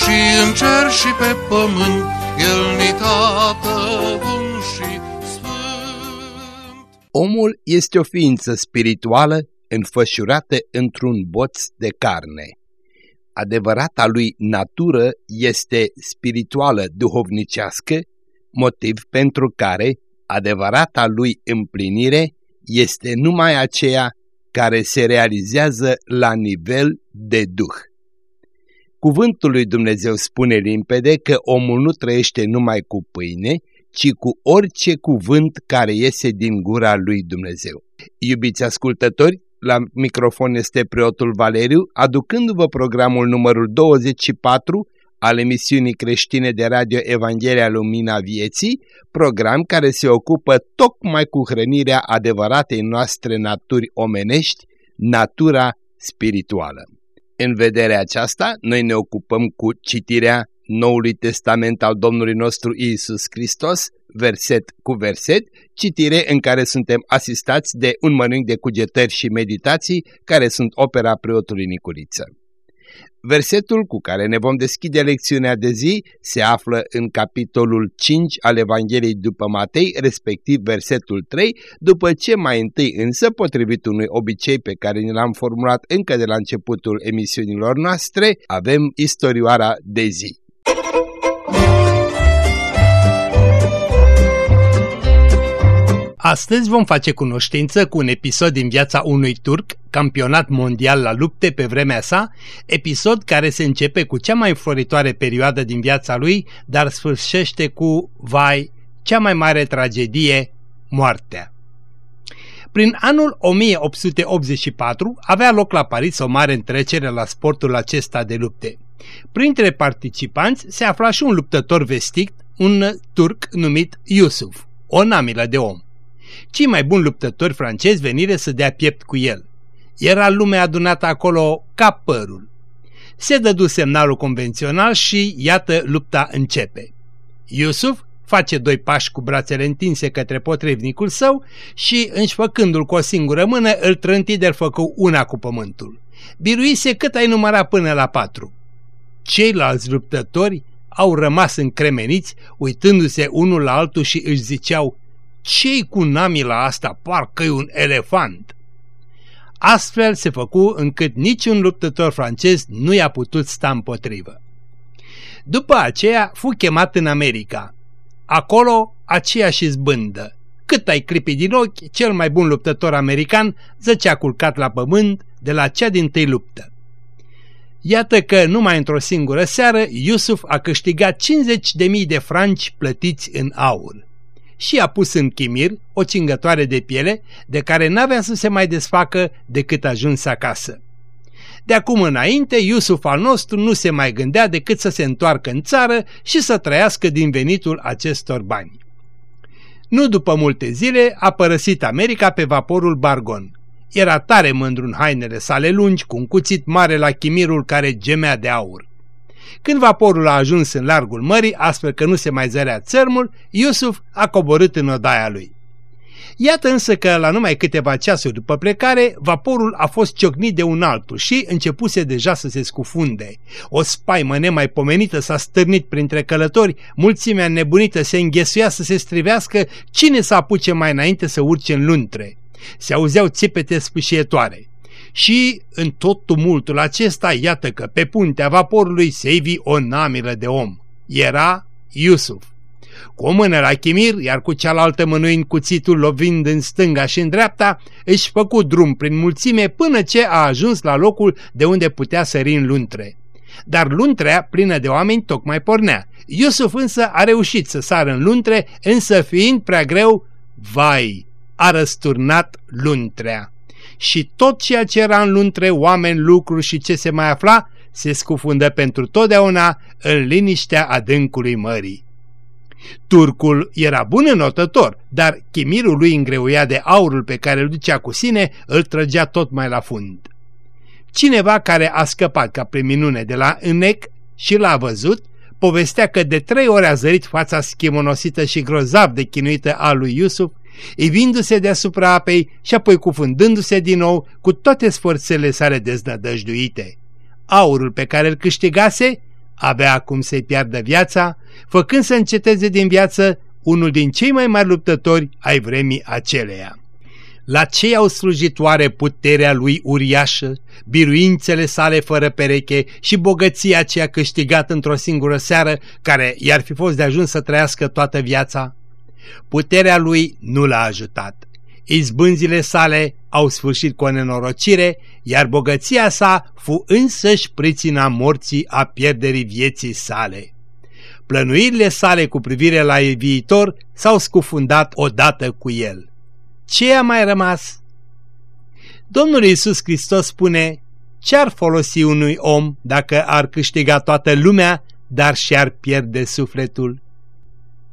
și în cer și pe pământ, El ni tată bun și sfânt. Omul este o ființă spirituală înfășurată într-un boț de carne adevărata lui natură este spirituală duhovnicească, motiv pentru care adevărata lui împlinire este numai aceea care se realizează la nivel de duh. Cuvântul lui Dumnezeu spune limpede că omul nu trăiește numai cu pâine, ci cu orice cuvânt care iese din gura lui Dumnezeu. Iubiți ascultători, la microfon este preotul Valeriu, aducându-vă programul numărul 24 al emisiunii creștine de radio Evanghelia Lumina Vieții, program care se ocupă tocmai cu hrănirea adevăratei noastre naturi omenești, natura spirituală. În vederea aceasta, noi ne ocupăm cu citirea Noului Testament al Domnului nostru Isus Hristos, verset cu verset, citire în care suntem asistați de un mănânc de cugetări și meditații care sunt opera preotului Niculiță. Versetul cu care ne vom deschide lecțiunea de zi se află în capitolul 5 al Evangheliei după Matei, respectiv versetul 3, după ce mai întâi însă, potrivit unui obicei pe care ne l-am formulat încă de la începutul emisiunilor noastre, avem istorioara de zi. Astăzi vom face cunoștință cu un episod din viața unui turc, campionat mondial la lupte pe vremea sa, episod care se începe cu cea mai floritoare perioadă din viața lui, dar sfârșește cu, vai, cea mai mare tragedie, moartea. Prin anul 1884 avea loc la Paris o mare întrecere la sportul acesta de lupte. Printre participanți se afla și un luptător vestit, un turc numit Yusuf, o namilă de om. Cei mai buni luptători francezi venire să dea piept cu el. Era lumea adunată acolo ca părul. Se dădu semnalul convențional și iată lupta începe. Iusuf face doi pași cu brațele întinse către potrivnicul său și, înșfăcându-l cu o singură mână, îl trânti de făcu una cu pământul. Biruise cât ai număra până la patru. Ceilalți luptători au rămas încremeniți, uitându-se unul la altul și își ziceau, ce cu namila asta? Parcă-i un elefant! Astfel se făcu încât niciun luptător francez nu i-a putut sta împotrivă. După aceea fu chemat în America. Acolo aceeași zbândă. Cât ai clipi din ochi, cel mai bun luptător american zăcea culcat la pământ de la cea din tâi luptă. Iată că numai într-o singură seară Iusuf a câștigat 50.000 de franci plătiți în aur și a pus în chimir o cingătoare de piele de care n-avea să se mai desfacă decât ajuns acasă. De acum înainte, Iusuf al nostru nu se mai gândea decât să se întoarcă în țară și să trăiască din venitul acestor bani. Nu după multe zile a părăsit America pe vaporul Bargon. Era tare mândru în hainele sale lungi, cu un cuțit mare la chimirul care gemea de aur. Când vaporul a ajuns în largul mării, astfel că nu se mai zărea țărmul, Iusuf a coborât în odaia lui. Iată însă că la numai câteva ceasuri după plecare, vaporul a fost ciocnit de un altul și începuse deja să se scufunde. O spaimă nemaipomenită s-a stârnit printre călători, mulțimea nebunită se înghesuia să se strivească cine să apuce mai înainte să urce în luntre. Se auzeau țipete spâșietoare. Și în tot tumultul acesta, iată că pe puntea vaporului se ivi o namilă de om. Era Iusuf. Cu o mână la chimir, iar cu cealaltă mânuind cuțitul lovind în stânga și în dreapta, își făcu drum prin mulțime până ce a ajuns la locul de unde putea sări în luntre. Dar luntrea, plină de oameni, tocmai pornea. Iusuf însă a reușit să sară în luntre, însă fiind prea greu, vai, a răsturnat luntrea și tot ceea ce era în luntre, oameni, lucruri și ce se mai afla, se scufundă pentru totdeauna în liniștea adâncului mării. Turcul era bun înotător, dar chimirul lui îngreuia de aurul pe care îl ducea cu sine, îl trăgea tot mai la fund. Cineva care a scăpat ca prin minune de la înnec și l-a văzut, povestea că de trei ori a zărit fața schimonosită și grozav de chinuită a lui Iusuf, ivindu-se deasupra apei și apoi cufundându-se din nou cu toate sforțele sale deznădăjduite. Aurul pe care îl câștigase avea acum să-i piardă viața, făcând să înceteze din viață unul din cei mai mari luptători ai vremii aceleia. La ce au slujitoare puterea lui uriașă, biruințele sale fără pereche și bogăția aceea câștigată într-o singură seară, care i-ar fi fost de ajuns să trăiască toată viața? Puterea lui nu l-a ajutat. Izbânzile sale au sfârșit cu o nenorocire, iar bogăția sa fu însăși prițina morții a pierderii vieții sale. Plănuirile sale cu privire la viitor s-au scufundat odată cu el. Ce a mai rămas? Domnul Iisus Hristos spune, ce-ar folosi unui om dacă ar câștiga toată lumea, dar și-ar pierde sufletul?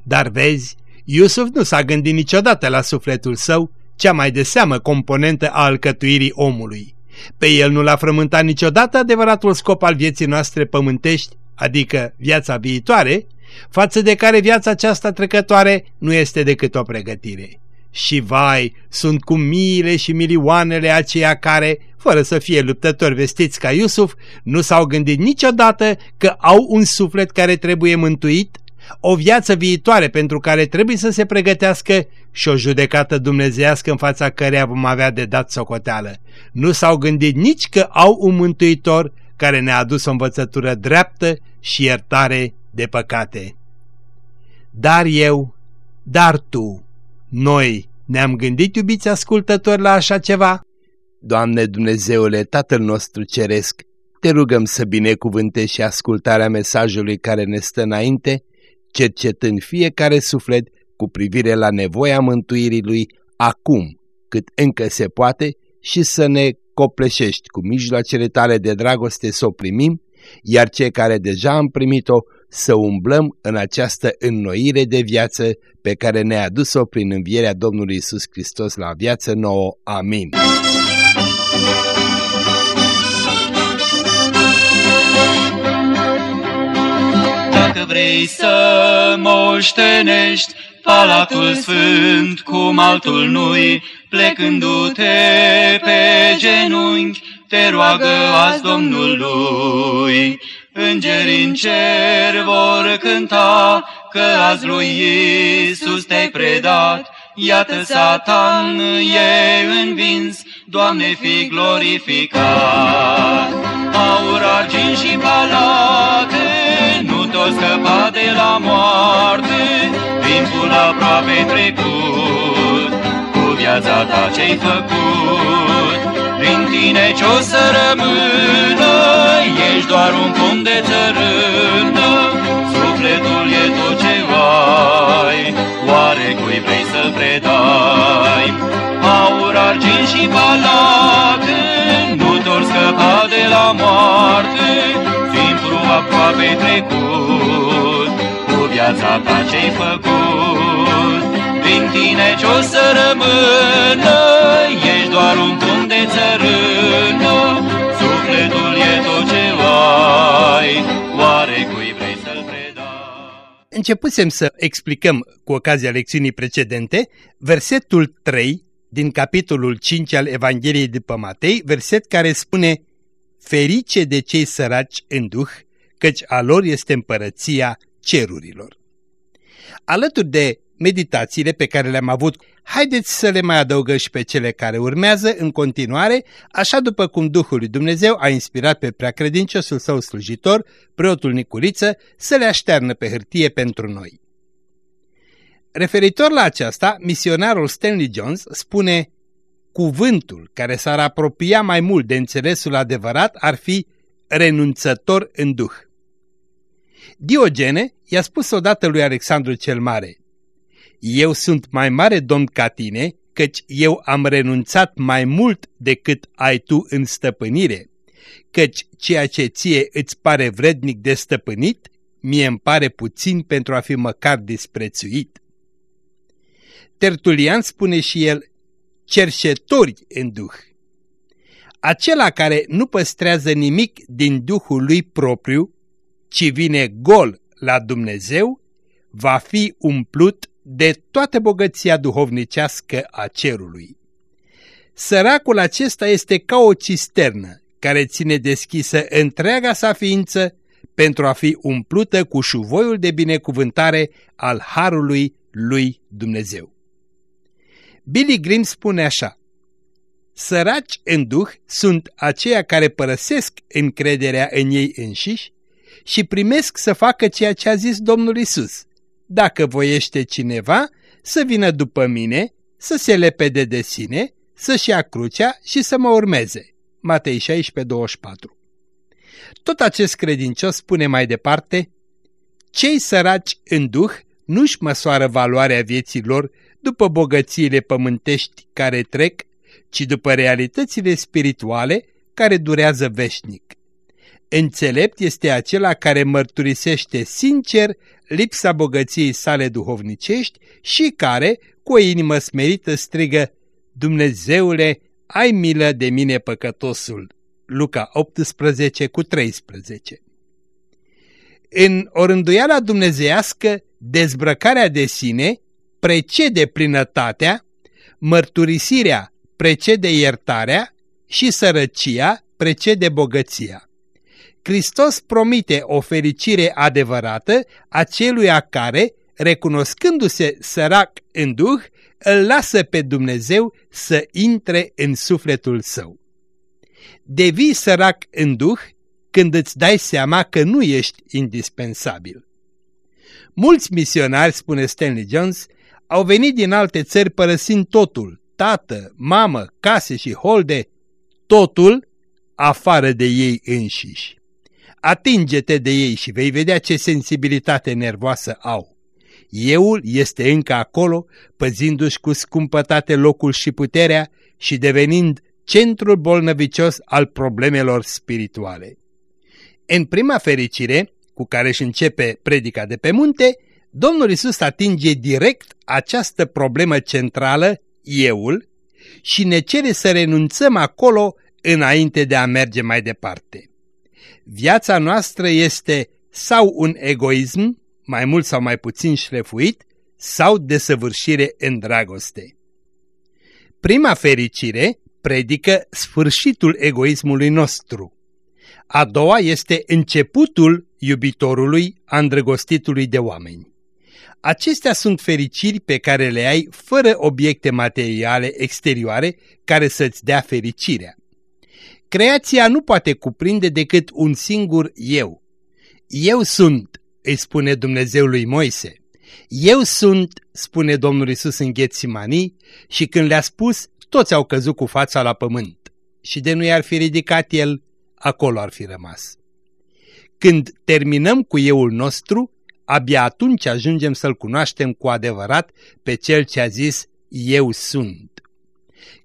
Dar vezi, Iusuf nu s-a gândit niciodată la sufletul său, cea mai de seamă componentă a alcătuirii omului. Pe el nu l-a frământat niciodată adevăratul scop al vieții noastre pământești, adică viața viitoare, față de care viața aceasta trecătoare nu este decât o pregătire. Și vai, sunt cu miile și milioanele aceia care, fără să fie luptători vestiți ca Iusuf, nu s-au gândit niciodată că au un suflet care trebuie mântuit o viață viitoare pentru care trebuie să se pregătească și o judecată dumnezească în fața căreia vom avea de dat socoteală. Nu s-au gândit nici că au un mântuitor care ne-a adus o învățătură dreaptă și iertare de păcate. Dar eu, dar tu, noi ne-am gândit, iubiți ascultători, la așa ceva? Doamne Dumnezeule, Tatăl nostru Ceresc, te rugăm să binecuvânte și ascultarea mesajului care ne stă înainte, cercetând fiecare suflet cu privire la nevoia mântuirii lui acum, cât încă se poate, și să ne copleșești cu mijloacele tale de dragoste să o primim, iar cei care deja am primit-o să umblăm în această înnoire de viață pe care ne-a adus-o prin învierea Domnului Isus Hristos la viață nouă. Amin. Vrei să moștenești Palatul Sfânt cum altul nu-i, plecându-te pe genunchi, te roagă azi Domnului. Îngerii în cer vor cânta că azi lui Iisus te-ai predat, Iată Satan e învins, Doamne fi glorificat. Aur, argint și palate, nu tot scăpa de la moarte, timpul aproape trecut, cu viața ta ce-ai făcut. Prin tine ce-o să rămână, ești doar un pom de țărână, sufletul e tot ce ai, oare cui vrei să-l predai? Aur, argint și palate, nu te scăpa de la moarte, timpul aproape trecut, cu viața ta ce-ai făcut. Din tine ce-o să rămână, ești doar un pom de țărână, sufletul e tot ce ai, oare cui vrei să-l predai? Începusem să explicăm cu ocazia lecțiunii precedente versetul 3 din capitolul 5 al Evangheliei după Matei, verset care spune Ferice de cei săraci în duh, căci a lor este împărăția cerurilor. Alături de meditațiile pe care le-am avut, haideți să le mai adăugăm și pe cele care urmează în continuare, așa după cum Duhul lui Dumnezeu a inspirat pe preacredinciosul său slujitor, preotul Nicuriță, să le aștearnă pe hârtie pentru noi. Referitor la aceasta, misionarul Stanley Jones spune Cuvântul care s-ar apropia mai mult de înțelesul adevărat ar fi renunțător în duh. Diogene i-a spus odată lui Alexandru cel Mare, Eu sunt mai mare domn ca tine, căci eu am renunțat mai mult decât ai tu în stăpânire, căci ceea ce ție îți pare vrednic de stăpânit, mie îmi pare puțin pentru a fi măcar disprețuit. Tertulian spune și el, cerșetori în duh. Acela care nu păstrează nimic din duhul lui propriu, ci vine gol la Dumnezeu, va fi umplut de toată bogăția duhovnicească a cerului. Săracul acesta este ca o cisternă care ține deschisă întreaga sa ființă pentru a fi umplută cu șuvoiul de binecuvântare al Harului lui Dumnezeu. Billy Grimm spune așa, Săraci în duh sunt aceia care părăsesc încrederea în ei înșiși și primesc să facă ceea ce a zis Domnul Isus. Dacă voiește cineva, să vină după mine, să se lepede de sine, să-și ia crucea și să mă urmeze. Matei 16, 24 Tot acest credincios spune mai departe, Cei săraci în duh nu-și măsoară valoarea vieții lor după bogățiile pământești care trec, ci după realitățile spirituale care durează veșnic. Înțelept este acela care mărturisește sincer lipsa bogăției sale duhovnicești și care, cu o inimă smerită, strigă, Dumnezeule, ai milă de mine păcătosul. Luca 18 cu 13 În orânduiala dumnezeiască, dezbrăcarea de sine precede plinătatea, mărturisirea precede iertarea și sărăcia precede bogăția. Hristos promite o fericire adevărată aceluia care, recunoscându-se sărac în duh, îl lasă pe Dumnezeu să intre în sufletul său. Devii sărac în duh când îți dai seama că nu ești indispensabil. Mulți misionari, spune Stanley Jones, au venit din alte țări părăsind totul, tată, mamă, case și holde, totul afară de ei înșiși. Atinge-te de ei și vei vedea ce sensibilitate nervoasă au. Euul este încă acolo, păzindu-și cu scumpătate locul și puterea și devenind centrul bolnăvicios al problemelor spirituale. În prima fericire, cu care își începe predica de pe munte, Domnul Isus atinge direct această problemă centrală, euul, și ne cere să renunțăm acolo înainte de a merge mai departe. Viața noastră este sau un egoism, mai mult sau mai puțin șlefuit, sau desăvârșire în dragoste. Prima fericire predică sfârșitul egoismului nostru. A doua este începutul iubitorului, îndrăgostitului de oameni. Acestea sunt fericiri pe care le ai fără obiecte materiale exterioare care să-ți dea fericirea. Creația nu poate cuprinde decât un singur eu. Eu sunt, îi spune Dumnezeu lui Moise. Eu sunt, spune Domnul Isus în Ghețimanii și când le-a spus, toți au căzut cu fața la pământ. Și de nu i-ar fi ridicat el, acolo ar fi rămas. Când terminăm cu euul nostru, abia atunci ajungem să-L cunoaștem cu adevărat pe Cel ce a zis, Eu sunt.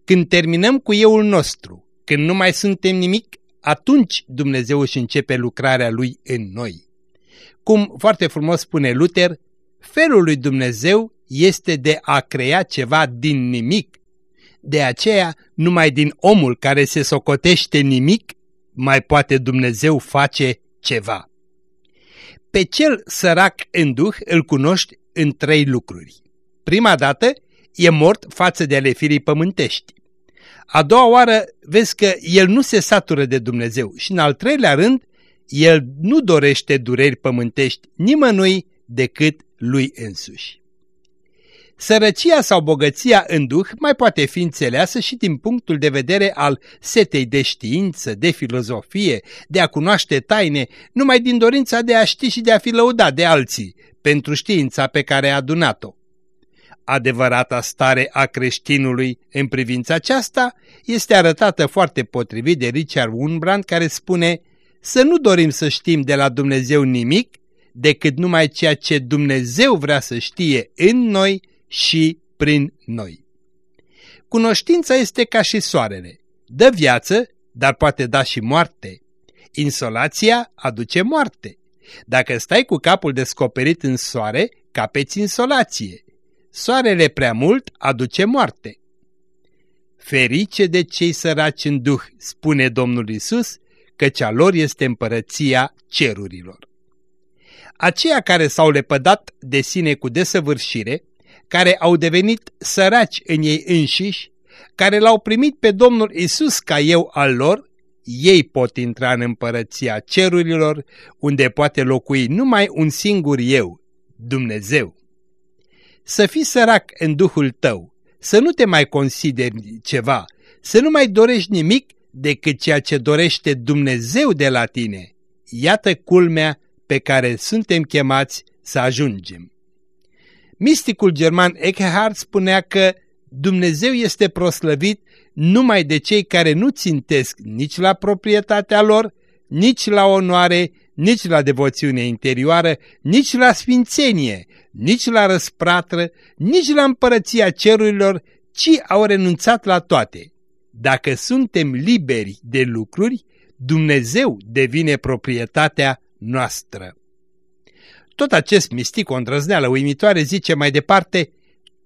Când terminăm cu euul nostru, când nu mai suntem nimic, atunci Dumnezeu își începe lucrarea Lui în noi. Cum foarte frumos spune Luther, felul lui Dumnezeu este de a crea ceva din nimic. De aceea, numai din omul care se socotește nimic, mai poate Dumnezeu face ceva. Pe cel sărac în duh îl cunoști în trei lucruri. Prima dată, e mort față de ale firii pământești. A doua oară vezi că el nu se satură de Dumnezeu și în al treilea rând, el nu dorește dureri pământești nimănui decât lui însuși. Sărăcia sau bogăția în duh mai poate fi înțeleasă și din punctul de vedere al setei de știință, de filozofie, de a cunoaște taine, numai din dorința de a ști și de a fi lăudat de alții pentru știința pe care a adunat-o. Adevărata stare a creștinului în privința aceasta este arătată foarte potrivit de Richard Wurmbrand care spune să nu dorim să știm de la Dumnezeu nimic decât numai ceea ce Dumnezeu vrea să știe în noi și prin noi. Cunoștința este ca și soarele, dă viață dar poate da și moarte. Insolația aduce moarte. Dacă stai cu capul descoperit în soare, capeți insolație. Soarele prea mult aduce moarte. Ferice de cei săraci în duh, spune Domnul Isus, căci a lor este împărăția cerurilor. Aceia care s-au lepădat de sine cu desăvârșire, care au devenit săraci în ei înșiși, care l-au primit pe Domnul Isus ca eu al lor, ei pot intra în împărăția cerurilor, unde poate locui numai un singur eu, Dumnezeu. Să fii sărac în duhul tău, să nu te mai consideri ceva, să nu mai dorești nimic decât ceea ce dorește Dumnezeu de la tine. Iată culmea pe care suntem chemați să ajungem. Misticul german Eckhart spunea că Dumnezeu este proslăvit numai de cei care nu țintesc nici la proprietatea lor, nici la onoare, nici la devoțiune interioară, nici la sfințenie, nici la răspratră, nici la împărăția cerurilor, ci au renunțat la toate. Dacă suntem liberi de lucruri, Dumnezeu devine proprietatea noastră. Tot acest mistic, o îndrăzneală uimitoare, zice mai departe,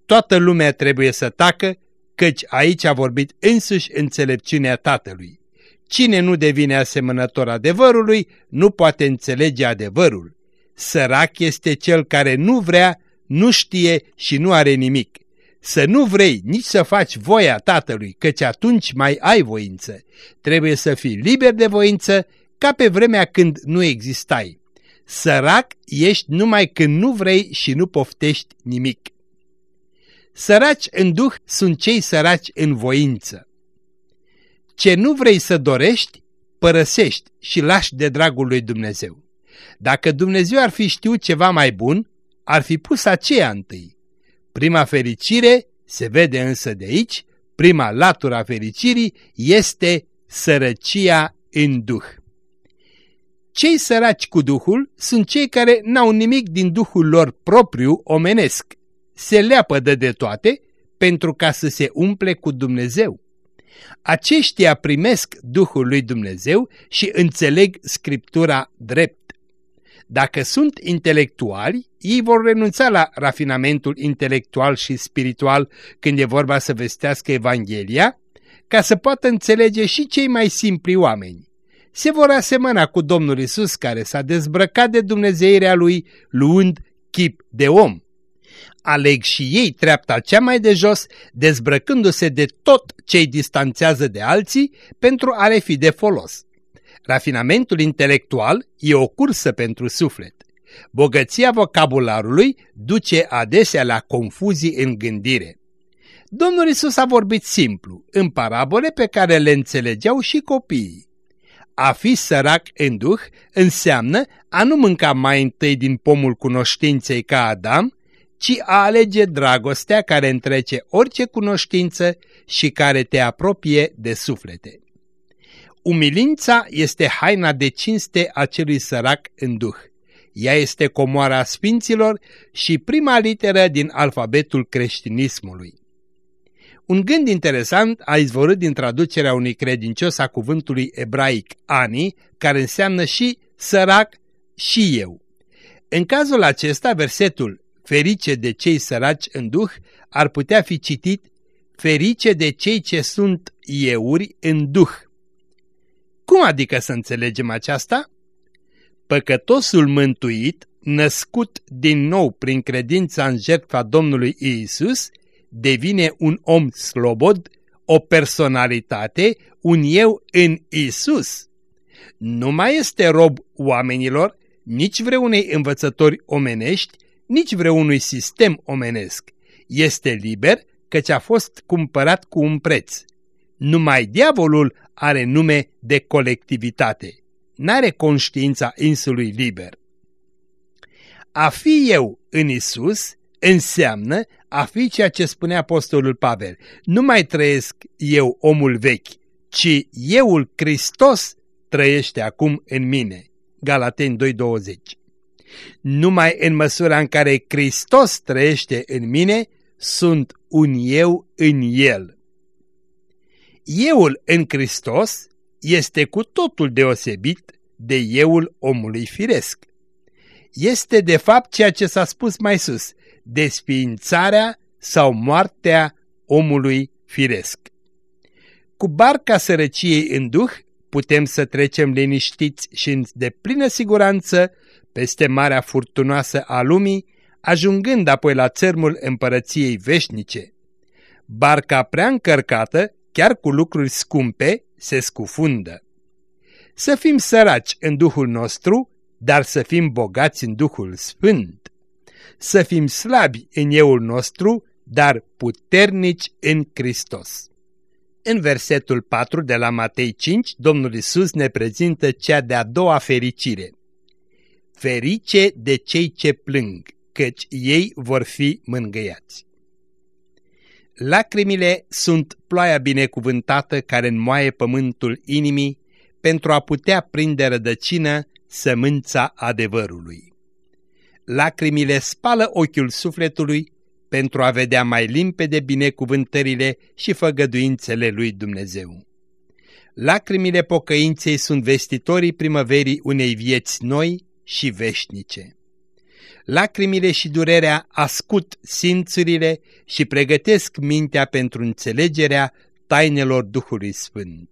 toată lumea trebuie să tacă, căci aici a vorbit însuși înțelepciunea Tatălui. Cine nu devine asemănător adevărului, nu poate înțelege adevărul. Sărac este cel care nu vrea, nu știe și nu are nimic. Să nu vrei nici să faci voia Tatălui, căci atunci mai ai voință. Trebuie să fii liber de voință, ca pe vremea când nu existai. Sărac ești numai când nu vrei și nu poftești nimic. Săraci în duh sunt cei săraci în voință. Ce nu vrei să dorești, părăsești și lași de dragul lui Dumnezeu. Dacă Dumnezeu ar fi știut ceva mai bun, ar fi pus aceea întâi. Prima fericire, se vede însă de aici, prima latura fericirii este sărăcia în duh. Cei săraci cu Duhul sunt cei care n-au nimic din Duhul lor propriu omenesc. Se leapădă de toate pentru ca să se umple cu Dumnezeu. Aceștia primesc Duhul lui Dumnezeu și înțeleg Scriptura drept. Dacă sunt intelectuali, ei vor renunța la rafinamentul intelectual și spiritual când e vorba să vestească Evanghelia, ca să poată înțelege și cei mai simpli oameni se vor asemăna cu Domnul Isus care s-a dezbrăcat de Dumnezeirea lui luând chip de om. Aleg și ei treapta cea mai de jos, dezbrăcându-se de tot ce îi distanțează de alții pentru a le fi de folos. Rafinamentul intelectual e o cursă pentru suflet. Bogăția vocabularului duce adesea la confuzii în gândire. Domnul Isus a vorbit simplu, în parabole pe care le înțelegeau și copiii. A fi sărac în duh înseamnă a nu mânca mai întâi din pomul cunoștinței ca Adam, ci a alege dragostea care întrece orice cunoștință și care te apropie de suflete. Umilința este haina de cinste a celui sărac în duh. Ea este comoara sfinților și prima literă din alfabetul creștinismului. Un gând interesant a izvorât din traducerea unui credincios a cuvântului ebraic ani, care înseamnă și sărac și eu. În cazul acesta, versetul ferice de cei săraci în duh ar putea fi citit ferice de cei ce sunt euri în duh. Cum adică să înțelegem aceasta? Păcătosul mântuit, născut din nou prin credința în jertfa Domnului Iisus, devine un om slobod, o personalitate, un eu în Isus. Nu mai este rob oamenilor, nici vreunei învățători omenești, nici vreunui sistem omenesc. Este liber căci a fost cumpărat cu un preț. Numai diavolul are nume de colectivitate. N-are conștiința insului liber. A fi eu în Isus înseamnă a fi ceea ce spune Apostolul Pavel. Nu mai trăiesc eu omul vechi, ci euul Hristos trăiește acum în mine. Galateni 2.20 Numai în măsura în care Hristos trăiește în mine, sunt un eu în El. Euul în Hristos este cu totul deosebit de euul omului firesc. Este de fapt ceea ce s-a spus mai sus, desființarea sau moartea omului firesc. Cu barca sărăciei în duh putem să trecem liniștiți și în deplină siguranță peste marea furtunoasă a lumii, ajungând apoi la țărmul împărăției veșnice. Barca prea încărcată, chiar cu lucruri scumpe, se scufundă. Să fim săraci în Duhul nostru, dar să fim bogați în Duhul Sfânt. Să fim slabi în euul nostru, dar puternici în Hristos. În versetul 4 de la Matei 5, Domnul Isus ne prezintă cea de-a doua fericire. Ferice de cei ce plâng, căci ei vor fi mângâiați. Lacrimile sunt ploaia binecuvântată care înmoaie pământul inimii pentru a putea prinde rădăcină sămânța adevărului. Lacrimile spală ochiul sufletului pentru a vedea mai limpede binecuvântările și făgăduințele lui Dumnezeu. Lacrimile pocăinței sunt vestitorii primăverii unei vieți noi și veșnice. Lacrimile și durerea ascut simțurile și pregătesc mintea pentru înțelegerea tainelor Duhului Sfânt.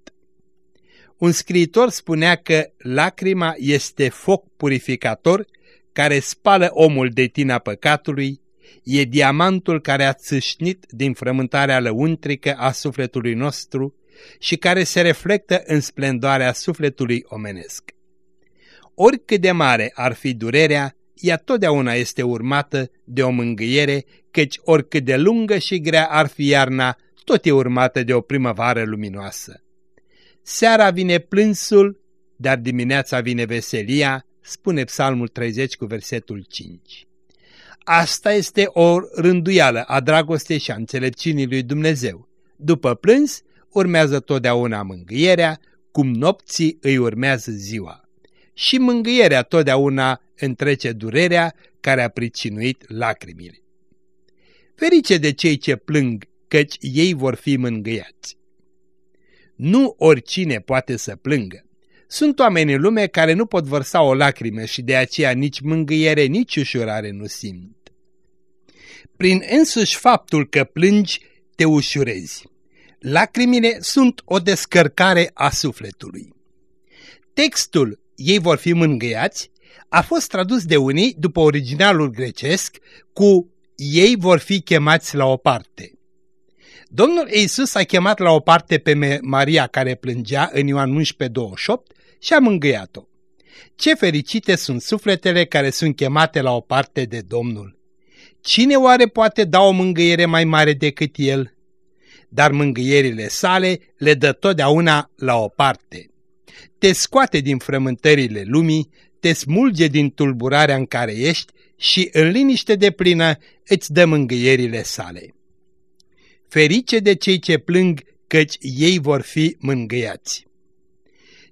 Un scriitor spunea că lacrima este foc purificator care spală omul de tina păcatului, e diamantul care a țâșnit din frământarea lăuntrică a sufletului nostru și care se reflectă în splendoarea sufletului omenesc. Oricât de mare ar fi durerea, ea totdeauna este urmată de o mângâiere, căci oricât de lungă și grea ar fi iarna, tot e urmată de o primăvară luminoasă. Seara vine plânsul, dar dimineața vine veselia, spune Psalmul 30 cu versetul 5. Asta este o rânduială a dragostei și a înțelepciunii lui Dumnezeu. După plâns, urmează totdeauna mângâierea, cum nopții îi urmează ziua. Și mângâierea totdeauna întrece durerea care a pricinuit lacrimile. Ferice de cei ce plâng, căci ei vor fi mângâiați. Nu oricine poate să plângă. Sunt oameni în lume care nu pot vărsa o lacrimă și de aceea nici mângâiere, nici ușurare nu simt. Prin însuși faptul că plângi, te ușurezi. Lacrimile sunt o descărcare a sufletului. Textul Ei vor fi mângâiați a fost tradus de unii după originalul grecesc cu Ei vor fi chemați la o parte. Domnul Iisus a chemat la o parte pe Maria care plângea în Ioan 11:28 și a mângâiat-o. Ce fericite sunt sufletele care sunt chemate la o parte de Domnul! Cine oare poate da o mângâiere mai mare decât El? Dar mângâierile sale le dă totdeauna la o parte. Te scoate din frământările lumii, te smulge din tulburarea în care ești și în liniște de plină îți dă mângâierile sale. Ferice de cei ce plâng, căci ei vor fi mângâiați.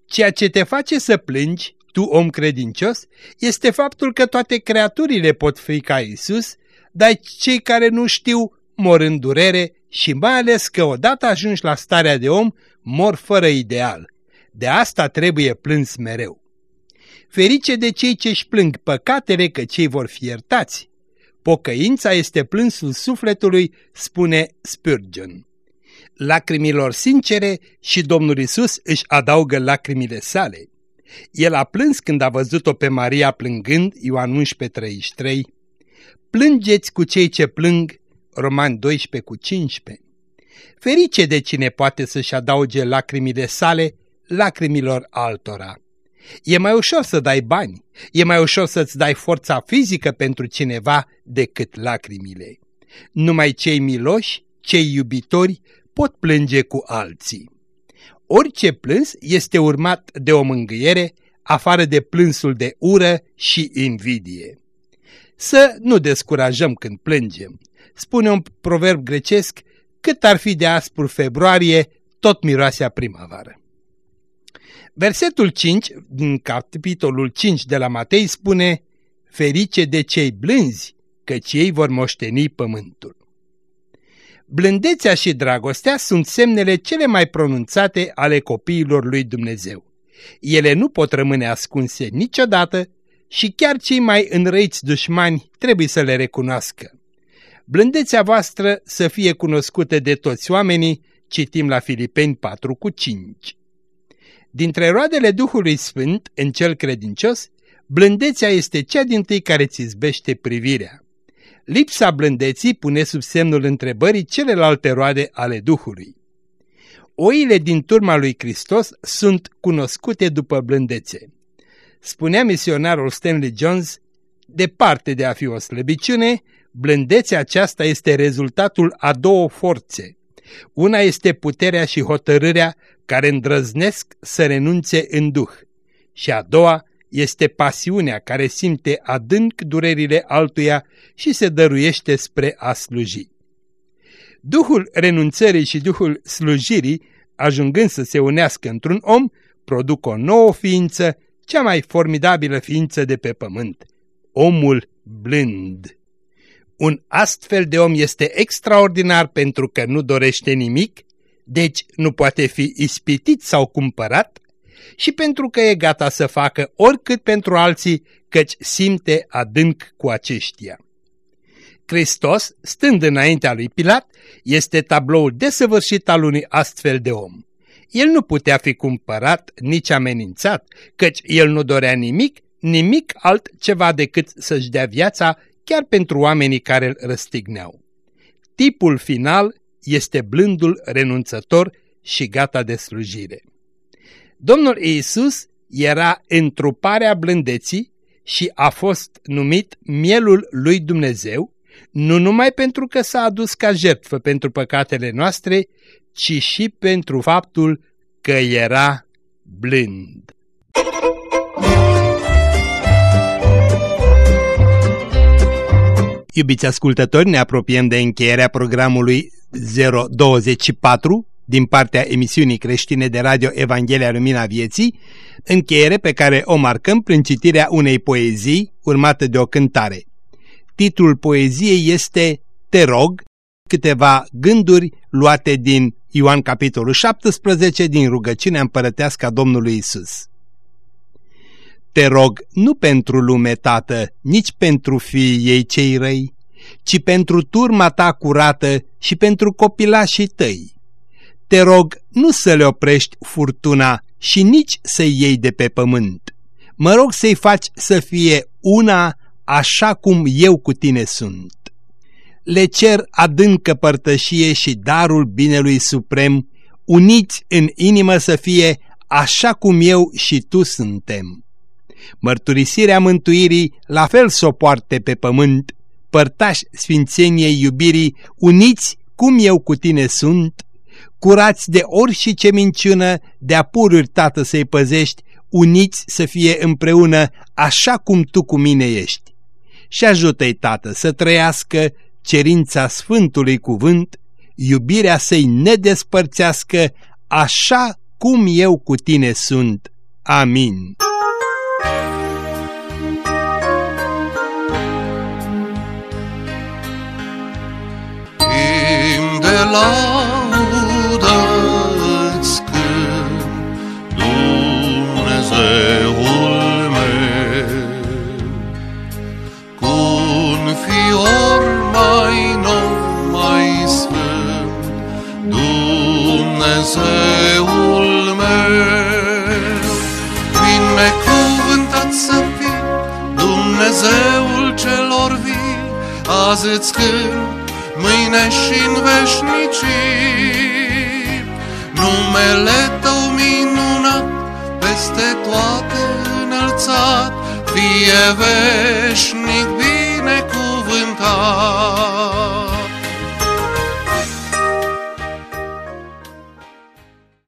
Ceea ce te face să plângi, tu om credincios, este faptul că toate creaturile pot fi ca Isus, dar cei care nu știu mor în durere și mai ales că odată ajungi la starea de om, mor fără ideal. De asta trebuie plâns mereu. Ferice de cei ce își plâng păcatele că cei vor fi iertați. Pocăința este plânsul sufletului, spune Spurgeon. Lacrimilor sincere și Domnul Isus își adaugă lacrimile sale. El a plâns când a văzut-o pe Maria plângând, Ioan 11:33. Plângeți cu cei ce plâng, Roman 12 cu 15. Ferice de cine poate să-și adauge lacrimile sale lacrimilor altora. E mai ușor să dai bani, e mai ușor să-ți dai forța fizică pentru cineva decât lacrimile. Numai cei miloși, cei iubitori pot plânge cu alții. Orice plâns este urmat de o mângâiere, afară de plânsul de ură și invidie. Să nu descurajăm când plângem. Spune un proverb grecesc, cât ar fi de aspru februarie, tot miroasea primăvară. Versetul 5 din capitolul 5 de la Matei spune Ferice de cei blânzi, căci ei vor moșteni pământul. Blândețea și dragostea sunt semnele cele mai pronunțate ale copiilor lui Dumnezeu. Ele nu pot rămâne ascunse niciodată și chiar cei mai înrăiți dușmani trebuie să le recunoască. Blândețea voastră să fie cunoscută de toți oamenii, citim la Filipeni 4 cu 5. Dintre roadele Duhului Sfânt în cel credincios, blândețea este cea din tâi care ți izbește privirea. Lipsa blândeții pune sub semnul întrebării celelalte roade ale Duhului. Oile din turma lui Hristos sunt cunoscute după blândețe. Spunea misionarul Stanley Jones, departe de a fi o slăbiciune, blândețea aceasta este rezultatul a două forțe. Una este puterea și hotărârea care îndrăznesc să renunțe în duh și a doua este pasiunea care simte adânc durerile altuia și se dăruiește spre a sluji. Duhul renunțării și Duhul slujirii, ajungând să se unească într-un om, produc o nouă ființă, cea mai formidabilă ființă de pe pământ, omul blând. Un astfel de om este extraordinar pentru că nu dorește nimic, deci nu poate fi ispitit sau cumpărat, și pentru că e gata să facă oricât pentru alții, căci simte adânc cu aceștia. Hristos, stând înaintea lui Pilat, este tabloul desăvârșit al unui astfel de om. El nu putea fi cumpărat, nici amenințat, căci el nu dorea nimic, nimic altceva decât să-și dea viața chiar pentru oamenii care îl răstigneau. Tipul final este blândul renunțător și gata de slujire. Domnul Iisus era întruparea blândeții și a fost numit mielul lui Dumnezeu, nu numai pentru că s-a adus ca jertfă pentru păcatele noastre, ci și pentru faptul că era blând. Iubiți ascultători, ne apropiem de încheierea programului 024 din partea emisiunii creștine de radio Evanghelia Lumina Vieții, încheiere pe care o marcăm prin citirea unei poezii urmată de o cântare. Titlul poeziei este Te rog, câteva gânduri luate din Ioan capitolul 17 din rugăciunea împărătească a Domnului Isus. Te rog nu pentru lume, tată, nici pentru fiii ei cei răi, ci pentru turma ta curată și pentru copilașii tăi te rog nu să le oprești furtuna și nici să-i iei de pe pământ. Mă rog să-i faci să fie una așa cum eu cu tine sunt. Le cer adâncă părtășie și darul binelui suprem, uniți în inimă să fie așa cum eu și tu suntem. Mărturisirea mântuirii la fel s o poarte pe pământ, părtași sfințeniei iubirii, uniți cum eu cu tine sunt, curați de orice minciună, de apururi, Tată, să-i păzești, uniți să fie împreună așa cum Tu cu mine ești. Și ajută-i, Tată, să trăiască cerința Sfântului Cuvânt, iubirea să-i nedespărțească așa cum eu cu Tine sunt. Amin. De